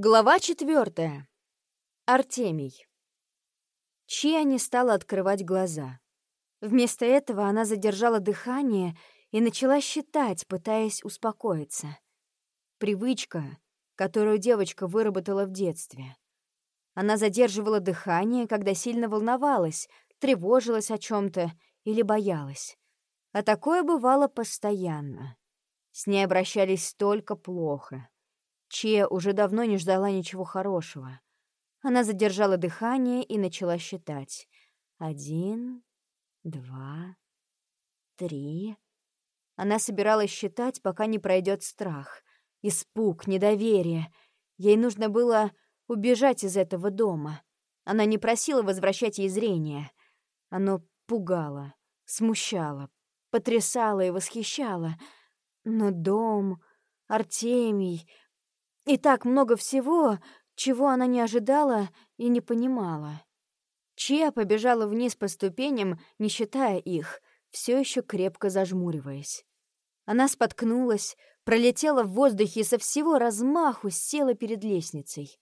Глава четвертая. Артемий. Чия не стала открывать глаза. Вместо этого она задержала дыхание и начала считать, пытаясь успокоиться. Привычка, которую девочка выработала в детстве. Она задерживала дыхание, когда сильно волновалась, тревожилась о чем то или боялась. А такое бывало постоянно. С ней обращались только плохо. Чия уже давно не ждала ничего хорошего. Она задержала дыхание и начала считать. Один, два, три. Она собиралась считать, пока не пройдет страх, испуг, недоверие. Ей нужно было убежать из этого дома. Она не просила возвращать ей зрение. Оно пугало, смущало, потрясало и восхищало. Но дом, Артемий, и так много всего, чего она не ожидала и не понимала. Чия побежала вниз по ступеням, не считая их, все еще крепко зажмуриваясь. Она споткнулась, пролетела в воздухе и со всего размаху села перед лестницей.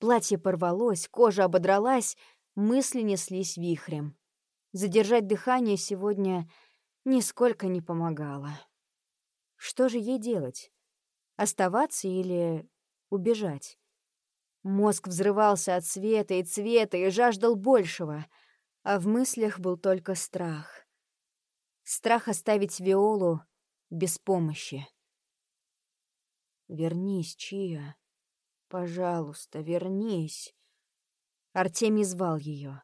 Платье порвалось, кожа ободралась, мысли неслись вихрем. Задержать дыхание сегодня нисколько не помогало. Что же ей делать? Оставаться или убежать. Мозг взрывался от света и цвета и жаждал большего, а в мыслях был только страх. Страх оставить Виолу без помощи. «Вернись, Чия. Пожалуйста, вернись». Артемий звал ее.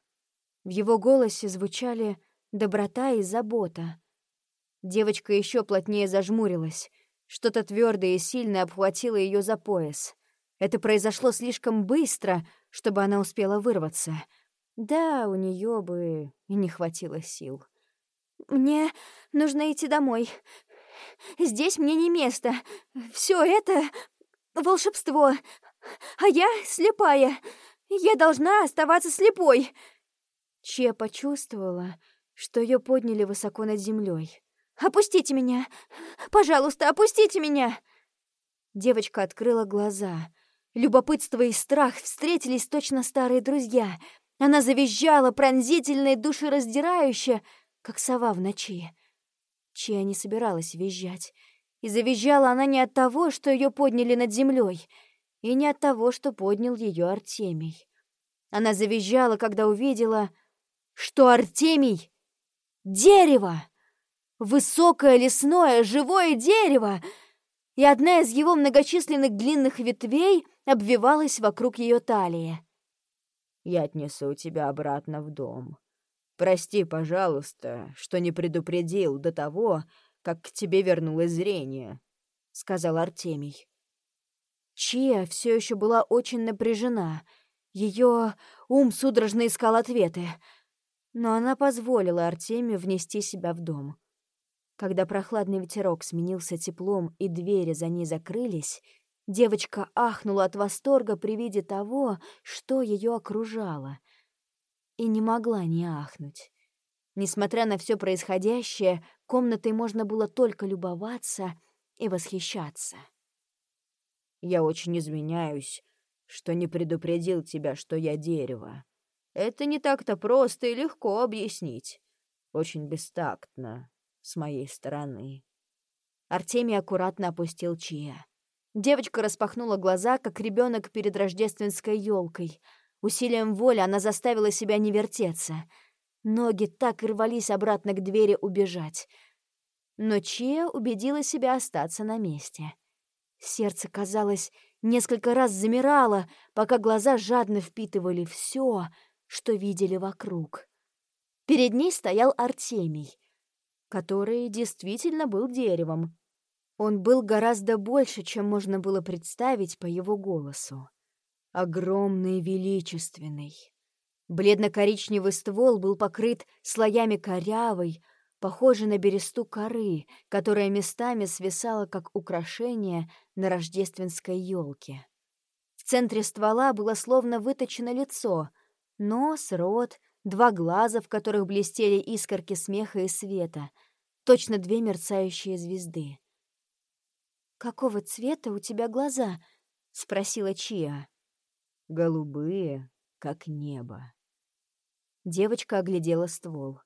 В его голосе звучали доброта и забота. Девочка еще плотнее зажмурилась — что-то твердое и сильное обхватило ее за пояс. Это произошло слишком быстро, чтобы она успела вырваться. Да, у нее бы и не хватило сил. «Мне нужно идти домой. Здесь мне не место. Все это — волшебство. А я слепая. Я должна оставаться слепой». Че почувствовала, что ее подняли высоко над землей. Опустите меня! Пожалуйста, опустите меня!» Девочка открыла глаза. Любопытство и страх встретились точно старые друзья. Она завизжала пронзительно и душераздирающе, как сова в ночи. Чья не собиралась визжать. И завизжала она не от того, что ее подняли над землей, и не от того, что поднял ее Артемий. Она завизжала, когда увидела, что Артемий — дерево! Высокое лесное живое дерево, и одна из его многочисленных длинных ветвей обвивалась вокруг ее талии. «Я отнесу тебя обратно в дом. Прости, пожалуйста, что не предупредил до того, как к тебе вернулось зрение», — сказал Артемий. Чия все еще была очень напряжена. Ее ум судорожно искал ответы. Но она позволила Артемию внести себя в дом. Когда прохладный ветерок сменился теплом и двери за ней закрылись, девочка ахнула от восторга при виде того, что ее окружало. И не могла не ахнуть. Несмотря на все происходящее, комнатой можно было только любоваться и восхищаться. «Я очень извиняюсь, что не предупредил тебя, что я дерево. Это не так-то просто и легко объяснить. Очень бестактно, с моей стороны. Артемий аккуратно опустил Чия. Девочка распахнула глаза, как ребенок перед рождественской елкой. Усилием воли она заставила себя не вертеться. Ноги так и рвались обратно к двери убежать. Но Чия убедила себя остаться на месте. Сердце, казалось, несколько раз замирало, пока глаза жадно впитывали все, что видели вокруг. Перед ней стоял Артемий который действительно был деревом. Он был гораздо больше, чем можно было представить по его голосу. Огромный величественный. Бледно-коричневый ствол был покрыт слоями корявой, похожей на бересту коры, которая местами свисала как украшение на рождественской елке. В центре ствола было словно выточено лицо, нос, рот, два глаза, в которых блестели искорки смеха и света, точно две мерцающие звезды. «Какого цвета у тебя глаза?» — спросила Чия. голубые, как небо. Девочка оглядела ствол.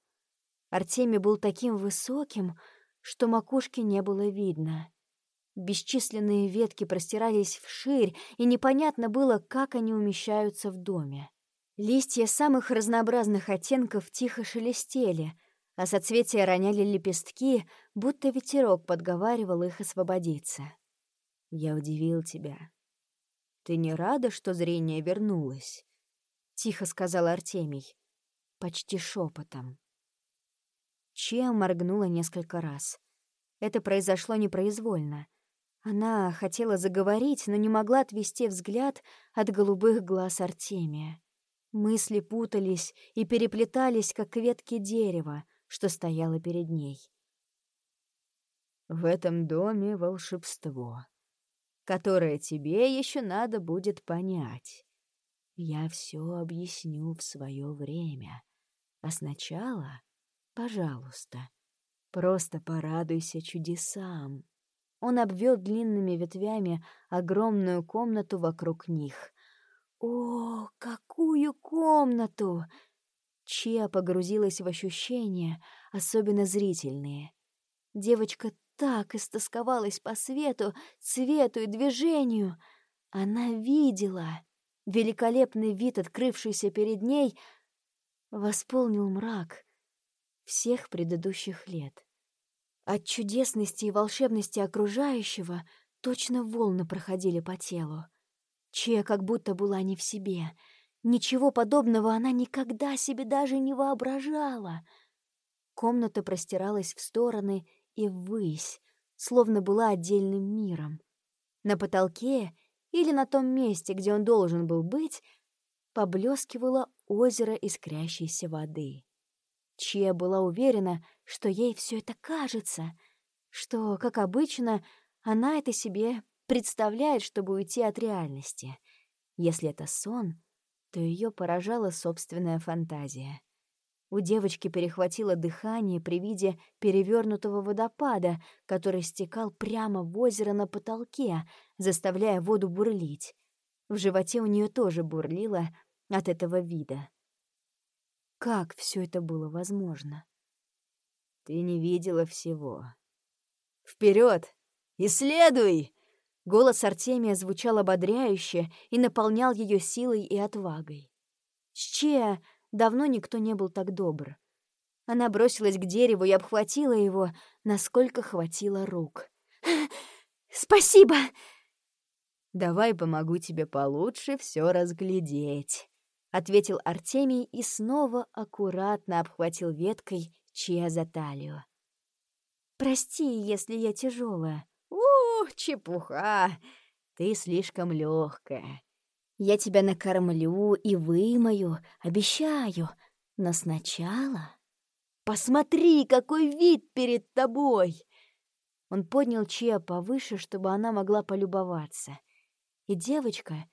Артемий был таким высоким, что макушки не было видно. Бесчисленные ветки простирались вширь, и непонятно было, как они умещаются в доме. Листья самых разнообразных оттенков тихо шелестели, а соцветия роняли лепестки, будто ветерок подговаривал их освободиться. «Я удивил тебя. Ты не рада, что зрение вернулось?» — тихо сказал Артемий, почти шепотом. Чия моргнула несколько раз. Это произошло непроизвольно — она хотела заговорить, но не могла отвести взгляд от голубых глаз Артемия. Мысли путались и переплетались, как ветки дерева, что стояло перед ней. «В этом доме волшебство, которое тебе еще надо будет понять. Я все объясню в свое время. А сначала, пожалуйста, просто порадуйся чудесам». Он обвел длинными ветвями огромную комнату вокруг них. «О, какую комнату!» Чия погрузилась в ощущения, особенно зрительные. Девочка так истосковалась по свету, цвету и движению. Она видела. Великолепный вид, открывшийся перед ней, восполнил мрак всех предыдущих лет. От чудесности и волшебности окружающего точно волны проходили по телу. Чья как будто была не в себе. Ничего подобного она никогда себе даже не воображала. Комната простиралась в стороны и ввысь, словно была отдельным миром. На потолке или на том месте, где он должен был быть, поблескивало озеро искрящейся воды. Чья была уверена, что ей все это кажется, что, как обычно, она это себе представляет, чтобы уйти от реальности. Если это сон, то ее поражала собственная фантазия. У девочки перехватило дыхание при виде перевернутого водопада, который стекал прямо в озеро на потолке, заставляя воду бурлить. В животе у нее тоже бурлило от этого вида. Как все это было возможно? Ты не видела всего. Вперед! Исследуй! Голос Артемия звучал ободряюще и наполнял ее силой и отвагой. С Чея давно никто не был так добр. Она бросилась к дереву и обхватила его, насколько хватило рук. «Спасибо!» «Давай помогу тебе получше все разглядеть», — ответил Артемий и снова аккуратно обхватил веткой Чья за талию. «Прости, если я тяжелая. «Ух, чепуха! Ты слишком легкая. Я тебя накормлю и вымою, обещаю. Но сначала... Посмотри, какой вид перед тобой!» Он поднял Чия повыше, чтобы она могла полюбоваться. И девочка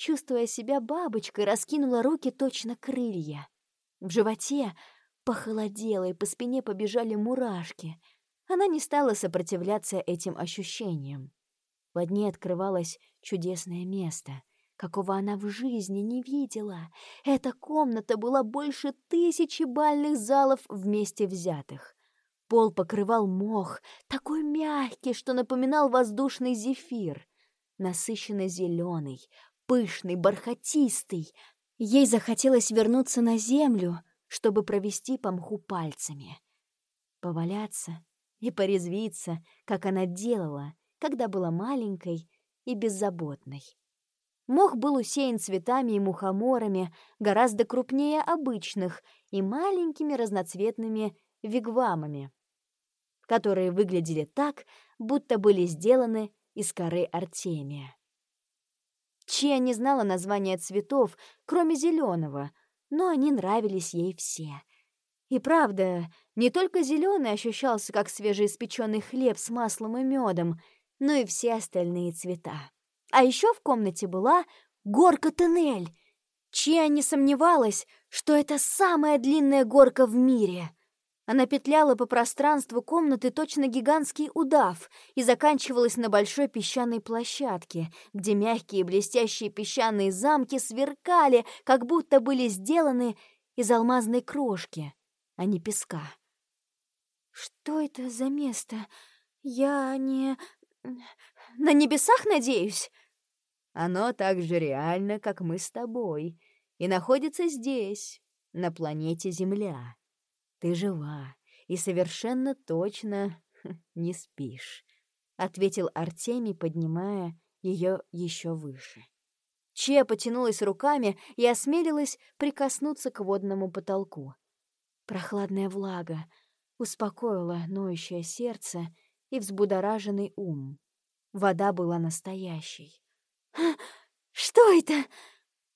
чувствуя себя бабочкой, раскинула руки точно крылья. В животе похолодело, и по спине побежали мурашки. Она не стала сопротивляться этим ощущениям. Под ней открывалось чудесное место, какого она в жизни не видела. Эта комната была больше тысячи бальных залов вместе взятых. Пол покрывал мох, такой мягкий, что напоминал воздушный зефир, насыщенно зеленый, пышный, бархатистый. Ей захотелось вернуться на землю, чтобы провести по мху пальцами. Поваляться и порезвиться, как она делала, когда была маленькой и беззаботной. Мох был усеян цветами и мухоморами, гораздо крупнее обычных, и маленькими разноцветными вигвамами, которые выглядели так, будто были сделаны из коры Артемия. Чия не знала названия цветов, кроме зеленого, но они нравились ей все. И правда, не только зеленый ощущался как свежеиспеченный хлеб с маслом и медом, но и все остальные цвета. А еще в комнате была горка-тоннель. Чия не сомневалась, что это самая длинная горка в мире. Она петляла по пространству комнаты точно гигантский удав и заканчивалась на большой песчаной площадке, где мягкие блестящие песчаные замки сверкали, как будто были сделаны из алмазной крошки, а не песка. «Что это за место? Я не... на небесах, надеюсь?» «Оно так же реально, как мы с тобой, и находится здесь, на планете Земля». «Ты жива и совершенно точно не спишь», — ответил Артемий, поднимая ее еще выше. Че потянулась руками и осмелилась прикоснуться к водному потолку. Прохладная влага успокоила ноющее сердце и взбудораженный ум. Вода была настоящей. «Что это?»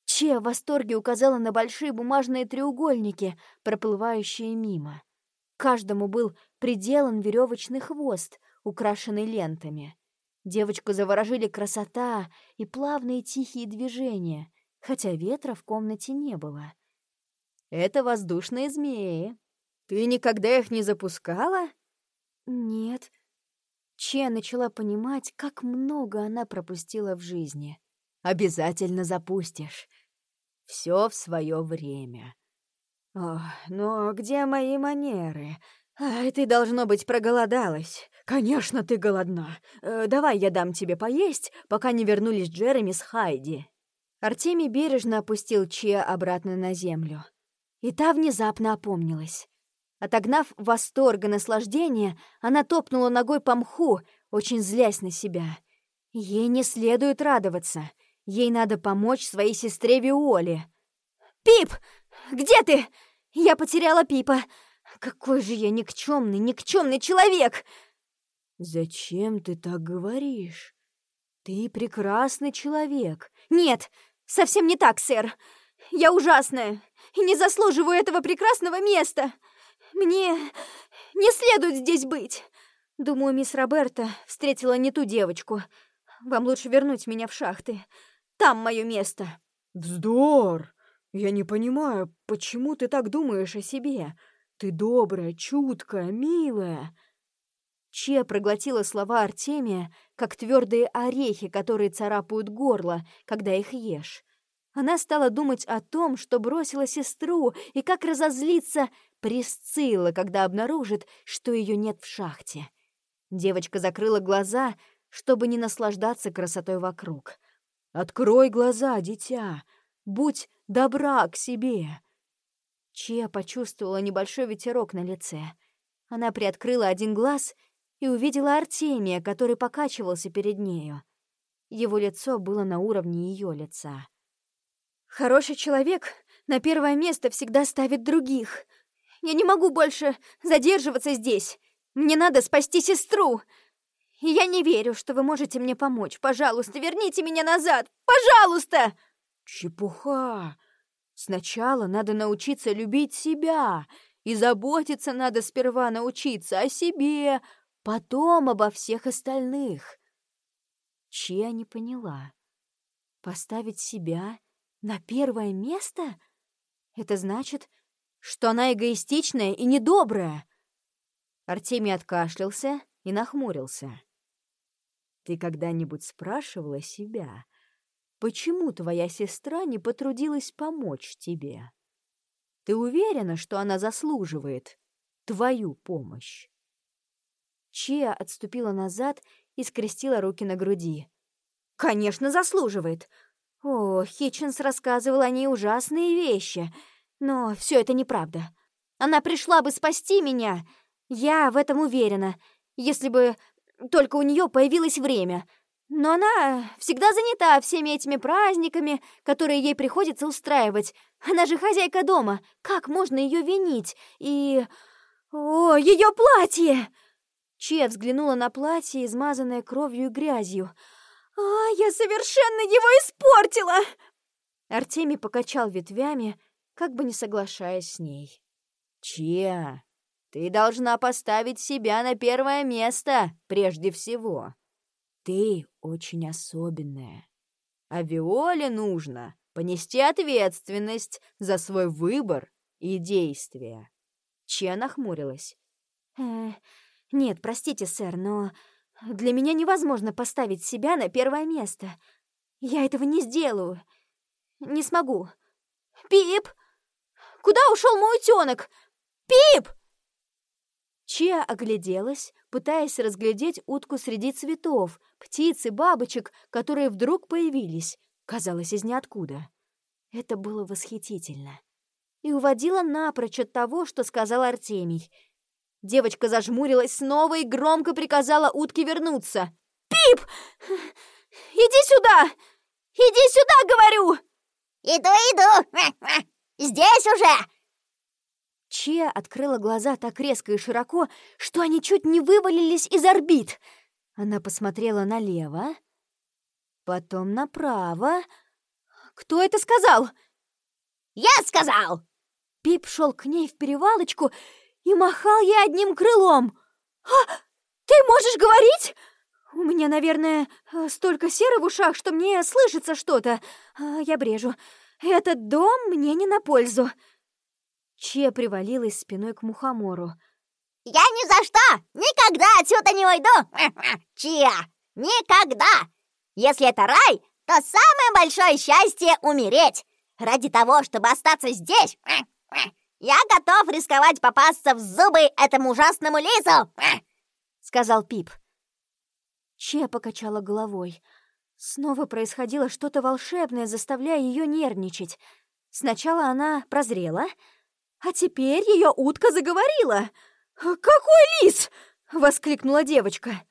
Че в восторге указала на большие бумажные треугольники, проплывающие мимо. Каждому был приделан веревочный хвост, украшенный лентами. Девочку заворожили красота и плавные тихие движения, хотя ветра в комнате не было. «Это воздушные змеи. Ты никогда их не запускала?» «Нет». Че начала понимать, как много она пропустила в жизни. «Обязательно запустишь. Все в свое время. О, но где мои манеры? Ай, ты, должно быть, проголодалась. Конечно, ты голодна. Э, давай я дам тебе поесть, пока не вернулись Джереми с Хайди. Артемий бережно опустил Чия обратно на землю. И та внезапно опомнилась. Отогнав восторг и наслаждение, она топнула ногой по мху, очень злясь на себя. Ей не следует радоваться — Ей надо помочь своей сестре Виоле. «Пип! Где ты? Я потеряла Пипа! Какой же я никчемный, никчемный человек!» «Зачем ты так говоришь? Ты прекрасный человек!» «Нет, совсем не так, сэр! Я ужасная и не заслуживаю этого прекрасного места! Мне не следует здесь быть!» Думаю, мисс Роберта встретила не ту девочку. Вам лучше вернуть меня в шахты. Там мое место!» «Вздор! Я не понимаю, почему ты так думаешь о себе? Ты добрая, чуткая, милая!» Че проглотила слова Артемия, как твердые орехи, которые царапают горло, когда их ешь. Она стала думать о том, что бросила сестру, и как разозлиться Присцилла, когда обнаружит, что ее нет в шахте. Девочка закрыла глаза, чтобы не наслаждаться красотой вокруг. Открой глаза, дитя! Будь добра к себе!» Чия почувствовала небольшой ветерок на лице. Она приоткрыла один глаз и увидела Артемия, который покачивался перед нею. Его лицо было на уровне ее лица. «Хороший человек на первое место всегда ставит других. Я не могу больше задерживаться здесь. Мне надо спасти сестру!» И я не верю, что вы можете мне помочь. Пожалуйста, верните меня назад! Пожалуйста!» «Чепуха! Сначала надо научиться любить себя, и заботиться надо сперва научиться о себе, потом обо всех остальных». Чья не поняла. Поставить себя на первое место? Это значит, что она эгоистичная и недобрая. Артемий откашлялся и нахмурился. Ты когда-нибудь спрашивала себя, почему твоя сестра не потрудилась помочь тебе? Ты уверена, что она заслуживает твою помощь?» Чия отступила назад и скрестила руки на груди. «Конечно, заслуживает. О, Хитчинс рассказывал о ней ужасные вещи, но все это неправда. Она пришла бы спасти меня. Я в этом уверена, если бы только у нее появилось время. Но она всегда занята всеми этими праздниками, которые ей приходится устраивать. Она же хозяйка дома. Как можно ее винить? И... О, ее платье! Че взглянула на платье, измазанное кровью и грязью. «А, я совершенно его испортила!» Артемий покачал ветвями, как бы не соглашаясь с ней. «Чья? Ты должна поставить себя на первое место прежде всего. Ты очень особенная. А Виоле нужно понести ответственность за свой выбор и действия. Чья нахмурилась. «Э, нет, простите, сэр, но для меня невозможно поставить себя на первое место. Я этого не сделаю. Не смогу. Пип! Куда ушел мой утенок? Пип! Чия огляделась, пытаясь разглядеть утку среди цветов, птиц и бабочек, которые вдруг появились, казалось, из ниоткуда. Это было восхитительно. И уводила напрочь от того, что сказал Артемий. Девочка зажмурилась снова и громко приказала утке вернуться. «Пип! Иди сюда! Иди сюда, говорю!» «Иду, иду! Здесь уже!» Чия открыла глаза так резко и широко, что они чуть не вывалились из орбит. Она посмотрела налево, потом направо. «Кто это сказал?» «Я сказал!» Пип шел к ней в перевалочку и махал ей одним крылом. «А, ты можешь говорить?» «У меня, наверное, столько серы в ушах, что мне слышится что-то. А, я брежу. Этот дом мне не на пользу». Че привалилась спиной к мухомору. «Я ни за что! Никогда отсюда не уйду! Чия! Никогда! Если это рай, то самое большое счастье — умереть! Ради того, чтобы остаться здесь, я готов рисковать попасться в зубы этому ужасному лису!» — сказал Пип. Че покачала головой. Снова происходило что-то волшебное, заставляя ее нервничать. Сначала она прозрела — а теперь ее утка заговорила. «Какой лис!» — воскликнула девочка.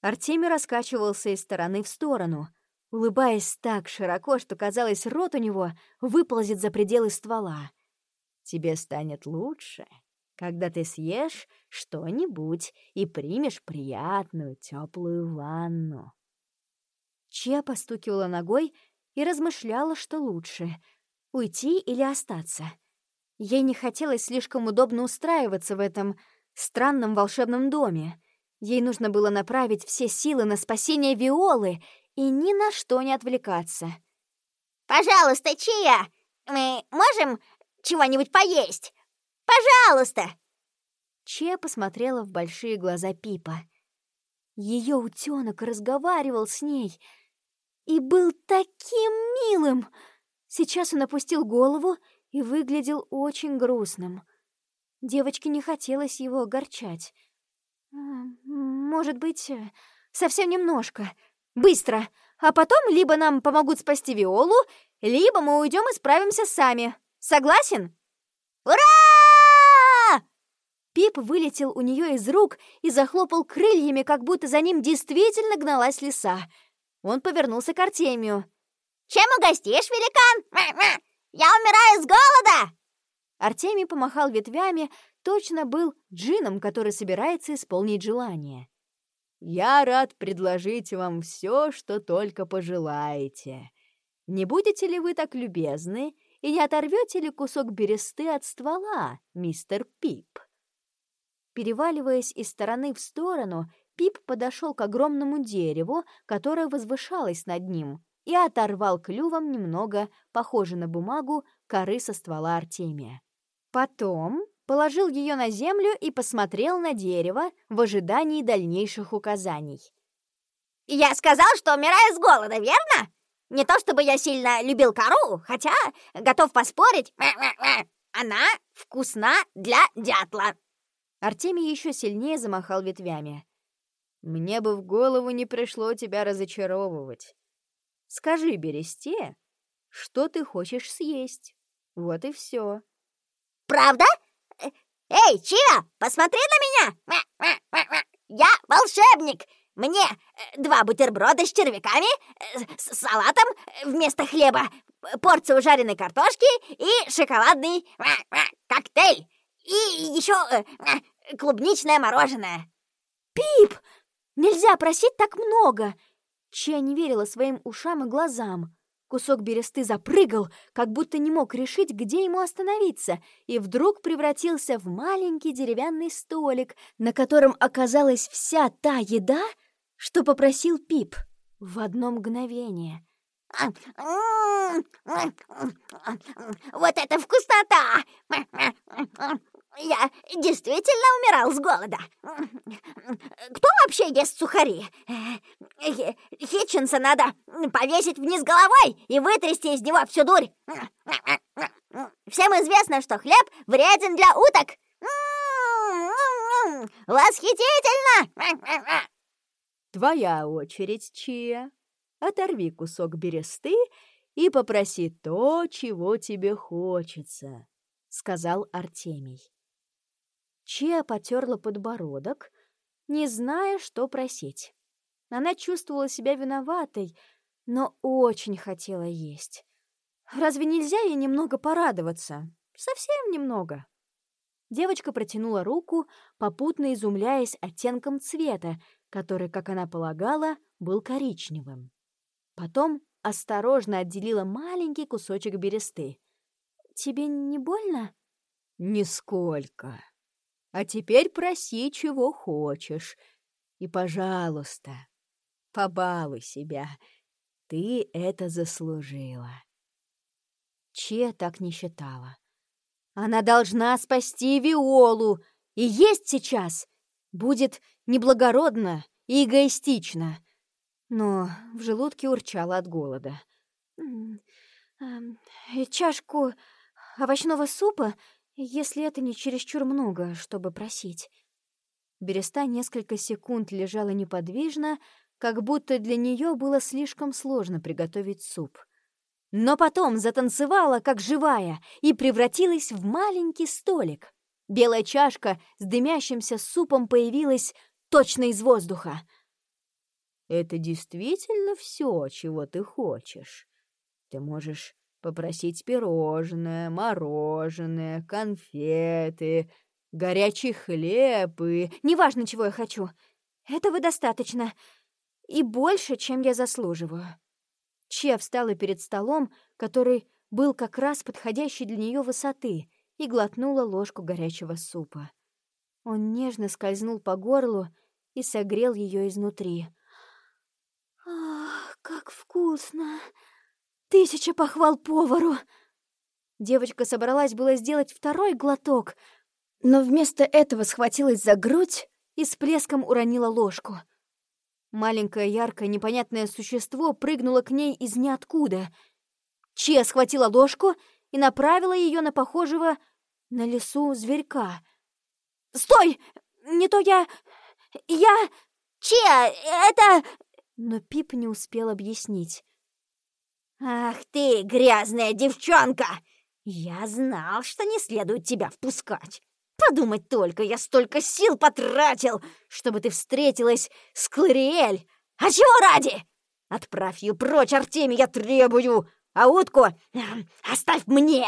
Артемий раскачивался из стороны в сторону, улыбаясь так широко, что, казалось, рот у него выползет за пределы ствола. «Тебе станет лучше, когда ты съешь что-нибудь и примешь приятную теплую ванну». Чья постукивала ногой и размышляла, что лучше — уйти или остаться — Ей не хотелось слишком удобно устраиваться в этом странном волшебном доме. Ей нужно было направить все силы на спасение Виолы и ни на что не отвлекаться. «Пожалуйста, Чия, мы можем чего-нибудь поесть? Пожалуйста!» Чия посмотрела в большие глаза Пипа. Ее утенок разговаривал с ней и был таким милым. Сейчас он опустил голову и выглядел очень грустным. Девочке не хотелось его огорчать. «Может быть, э, совсем немножко. Быстро. А потом либо нам помогут спасти Виолу, либо мы уйдем и справимся сами. Согласен?» «Ура!» Пип вылетел у нее из рук и захлопал крыльями, как будто за ним действительно гналась лиса. Он повернулся к Артемию. «Чем угостишь, великан?» Я умираю с голода!» Артемий помахал ветвями, точно был джином, который собирается исполнить желание. «Я рад предложить вам все, что только пожелаете. Не будете ли вы так любезны и не оторвете ли кусок бересты от ствола, мистер Пип?» Переваливаясь из стороны в сторону, Пип подошел к огромному дереву, которое возвышалось над ним, и оторвал клювом немного, похоже на бумагу, коры со ствола Артемия. Потом положил ее на землю и посмотрел на дерево в ожидании дальнейших указаний. «Я сказал, что умираю с голода, верно? Не то чтобы я сильно любил кору, хотя готов поспорить, она вкусна для дятла». Артемий еще сильнее замахал ветвями. «Мне бы в голову не пришло тебя разочаровывать. Скажи Бересте, что ты хочешь съесть. Вот и все. Правда? Э, эй, Чия, посмотри на меня! Я волшебник! Мне э, два бутерброда с червяками, э, с салатом вместо хлеба, порцию жареной картошки и шоколадный коктейль. И еще клубничное мороженое. Пип, нельзя просить так много. Чья не верила своим ушам и глазам. Кусок бересты запрыгал, как будто не мог решить, где ему остановиться, и вдруг превратился в маленький деревянный столик, на котором оказалась вся та еда, что попросил Пип в одно мгновение. Вот это вкуснота! Я действительно умирал с голода. Кто вообще ест сухари? Хитчинса надо повесить вниз головой и вытрясти из него всю дурь. Всем известно, что хлеб вреден для уток. Восхитительно! Твоя очередь, Чия. Оторви кусок бересты и попроси то, чего тебе хочется, — сказал Артемий. Чия потерла подбородок, не зная, что просить. Она чувствовала себя виноватой, но очень хотела есть. Разве нельзя ей немного порадоваться? Совсем немного. Девочка протянула руку, попутно изумляясь оттенком цвета, который, как она полагала, был коричневым. Потом осторожно отделила маленький кусочек бересты. «Тебе не больно?» «Нисколько. А теперь проси, чего хочешь. И, пожалуйста, побалуй себя. Ты это заслужила». Че так не считала. Она должна спасти Виолу, и есть сейчас будет неблагородно и эгоистично. Но в желудке урчало от голода. «Чашку овощного супа, если это не чересчур много, чтобы просить». Береста несколько секунд лежала неподвижно, как будто для нее было слишком сложно приготовить суп — но потом затанцевала, как живая, и превратилась в маленький столик. Белая чашка с дымящимся супом появилась точно из воздуха. «Это действительно все, чего ты хочешь. Ты можешь попросить пирожное, мороженое, конфеты, горячий хлеб и... Неважно, чего я хочу. Этого достаточно. И больше, чем я заслуживаю. Че встала перед столом, который был как раз подходящей для нее высоты, и глотнула ложку горячего супа. Он нежно скользнул по горлу и согрел ее изнутри. «Ах, как вкусно! Тысяча похвал повару!» Девочка собралась было сделать второй глоток, но вместо этого схватилась за грудь и с плеском уронила ложку — Маленькое яркое непонятное существо прыгнуло к ней из ниоткуда. Че схватила ложку и направила ее на похожего на лесу зверька. «Стой! Не то я... я... Че, это...» Но Пип не успел объяснить. «Ах ты, грязная девчонка! Я знал, что не следует тебя впускать. Подумать только, я столько сил потратил, чтобы ты встретилась с Клариэль. А чего ради? Отправь ее прочь, Артемий, я требую. А утку оставь мне!»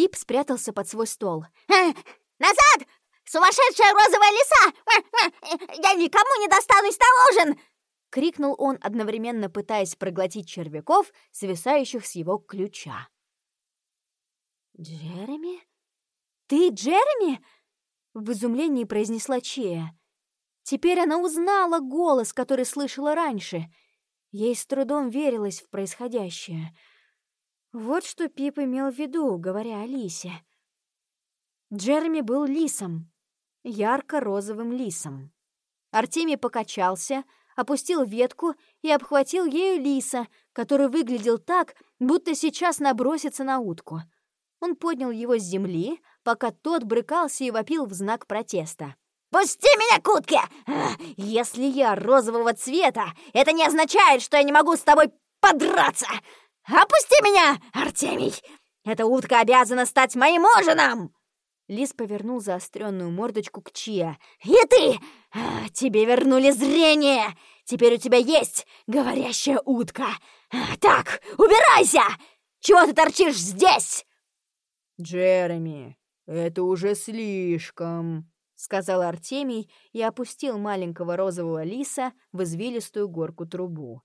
Пип спрятался под свой стол. «Э, «Назад! Сумасшедшая розовая лиса! Я никому не достанусь на ужин!» — крикнул он, одновременно пытаясь проглотить червяков, свисающих с его ключа. «Джереми?» «Ты Джереми?» — в изумлении произнесла Чея. Теперь она узнала голос, который слышала раньше. Ей с трудом верилось в происходящее. Вот что Пип имел в виду, говоря о лисе. Джереми был лисом, ярко-розовым лисом. Артемий покачался, опустил ветку и обхватил ею лиса, который выглядел так, будто сейчас набросится на утку. Он поднял его с земли, пока тот брыкался и вопил в знак протеста. «Пусти меня к утке! Если я розового цвета, это не означает, что я не могу с тобой подраться! Опусти меня, Артемий! Эта утка обязана стать моим ужином!» Лис повернул заостренную мордочку к Чия. «И ты! Тебе вернули зрение! Теперь у тебя есть говорящая утка! Так, убирайся! Чего ты торчишь здесь?» «Джереми, это уже слишком», — сказал Артемий и опустил маленького розового лиса в извилистую горку трубу.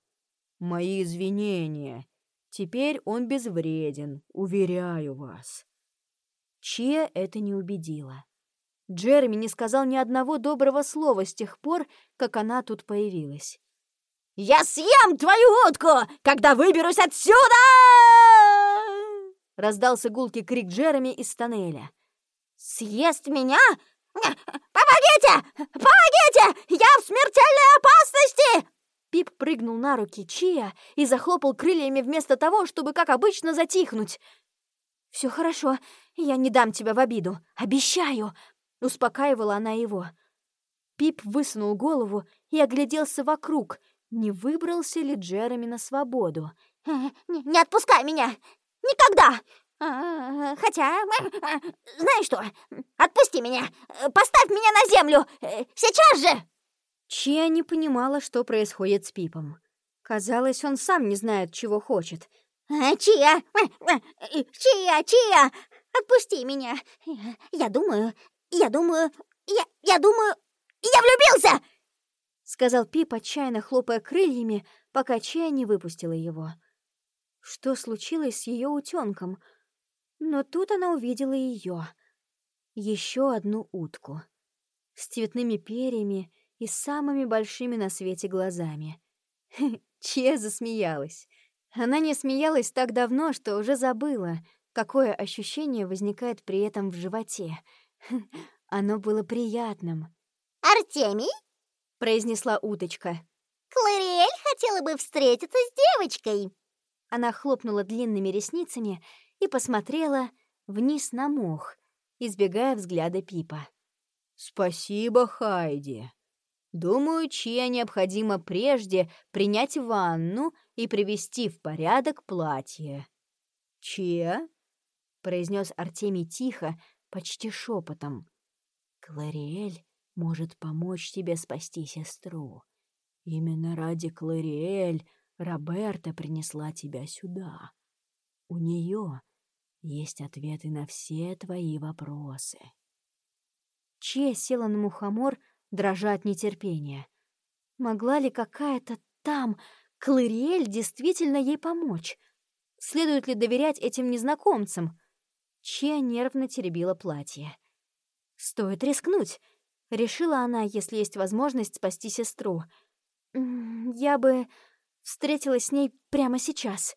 «Мои извинения. Теперь он безвреден, уверяю вас». Че это не убедило. Джереми не сказал ни одного доброго слова с тех пор, как она тут появилась. «Я съем твою утку, когда выберусь отсюда!» Раздался гулкий крик Джереми из тоннеля. Съест меня? Помогите! Помогите! Я в смертельной опасности!» Пип прыгнул на руки Чия и захлопал крыльями вместо того, чтобы, как обычно, затихнуть. «Все хорошо, я не дам тебя в обиду, обещаю!» — успокаивала она его. Пип высунул голову и огляделся вокруг, не выбрался ли Джереми на свободу. «Э, «Не, отпускай меня! Никогда! А, хотя, знаешь что, отпусти меня! Поставь меня на землю! Э, сейчас же!» Чия не понимала, что происходит с Пипом. Казалось, он сам не знает, чего хочет. «Чия! Чия! Чия! Отпусти меня! Я думаю, я думаю, я, я думаю, я влюбился!» Сказал Пип, отчаянно хлопая крыльями, пока Чия не выпустила его. Что случилось с ее утенком? Но тут она увидела ее. Еще одну утку. С цветными перьями и самыми большими на свете глазами. Чия засмеялась. Она не смеялась так давно, что уже забыла, какое ощущение возникает при этом в животе. Оно было приятным. «Артемий?» — произнесла уточка. «Клариэль хотела бы встретиться с девочкой». Она хлопнула длинными ресницами и посмотрела вниз на мох, избегая взгляда Пипа. «Спасибо, Хайди. Думаю, Чья необходимо прежде принять ванну и привести в порядок платье». «Чья?» — произнес Артемий тихо, почти шепотом. «Клариэль может помочь тебе спасти сестру. Именно ради Клариэль Роберта принесла тебя сюда. У нее есть ответы на все твои вопросы. Чья села на мухомор, дрожа от нетерпения. Могла ли какая-то там Клариэль действительно ей помочь? Следует ли доверять этим незнакомцам? Чья нервно теребила платье. Стоит рискнуть. Решила она, если есть возможность спасти сестру. Я бы встретилась с ней прямо сейчас.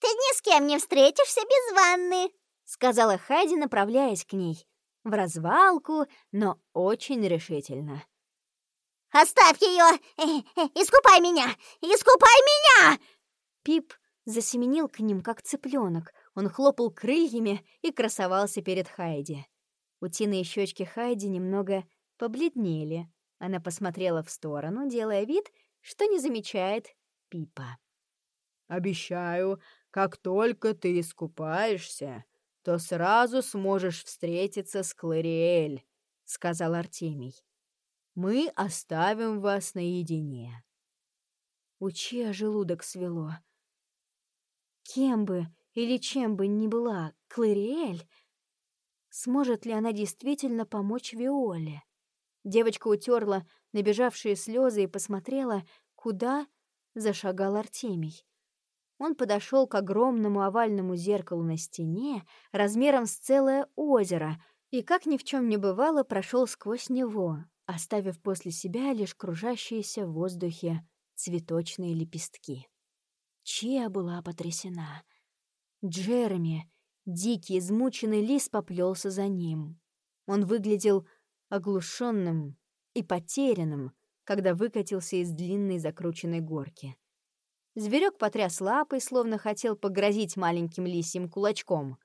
«Ты ни с кем не встретишься без ванны», — сказала Хайди, направляясь к ней. В развалку, но очень решительно. «Оставь ее! Э, э, искупай меня! Искупай меня!» Пип засеменил к ним, как цыпленок. Он хлопал крыльями и красовался перед Хайди. Утиные щечки Хайди немного побледнели. Она посмотрела в сторону, делая вид, что не замечает Пипа. «Обещаю, как только ты искупаешься, то сразу сможешь встретиться с Клариэль», — сказал Артемий. «Мы оставим вас наедине». У Чья желудок свело. Кем бы или чем бы ни была Клариэль, Сможет ли она действительно помочь Виоле? Девочка утерла набежавшие слезы и посмотрела, куда зашагал Артемий. Он подошел к огромному овальному зеркалу на стене размером с целое озеро и, как ни в чем не бывало, прошел сквозь него, оставив после себя лишь кружащиеся в воздухе цветочные лепестки. Чия была потрясена. Джереми Дикий, измученный лис поплелся за ним. Он выглядел оглушенным и потерянным, когда выкатился из длинной закрученной горки. Зверек потряс лапой, словно хотел погрозить маленьким лисьим кулачком.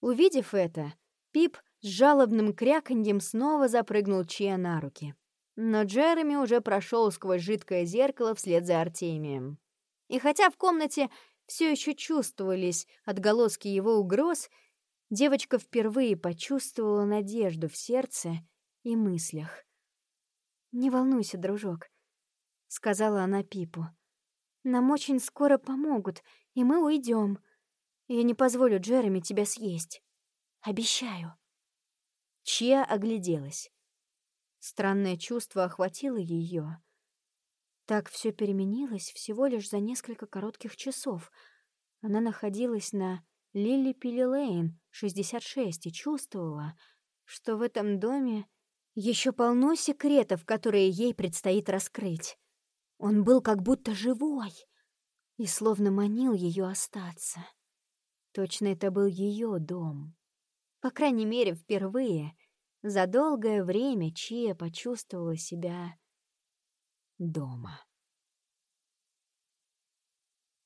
Увидев это, Пип с жалобным кряканьем снова запрыгнул Чия на руки. Но Джереми уже прошел сквозь жидкое зеркало вслед за Артемием. И хотя в комнате все еще чувствовались отголоски его угроз, девочка впервые почувствовала надежду в сердце и мыслях. «Не волнуйся, дружок», — сказала она Пипу. «Нам очень скоро помогут, и мы уйдем. Я не позволю Джереми тебя съесть. Обещаю». Чья огляделась. Странное чувство охватило ее. Так все переменилось всего лишь за несколько коротких часов. Она находилась на Лили Пилли Лейн, 66, и чувствовала, что в этом доме еще полно секретов, которые ей предстоит раскрыть. Он был как будто живой и словно манил ее остаться. Точно это был ее дом. По крайней мере, впервые за долгое время Чия почувствовала себя дома.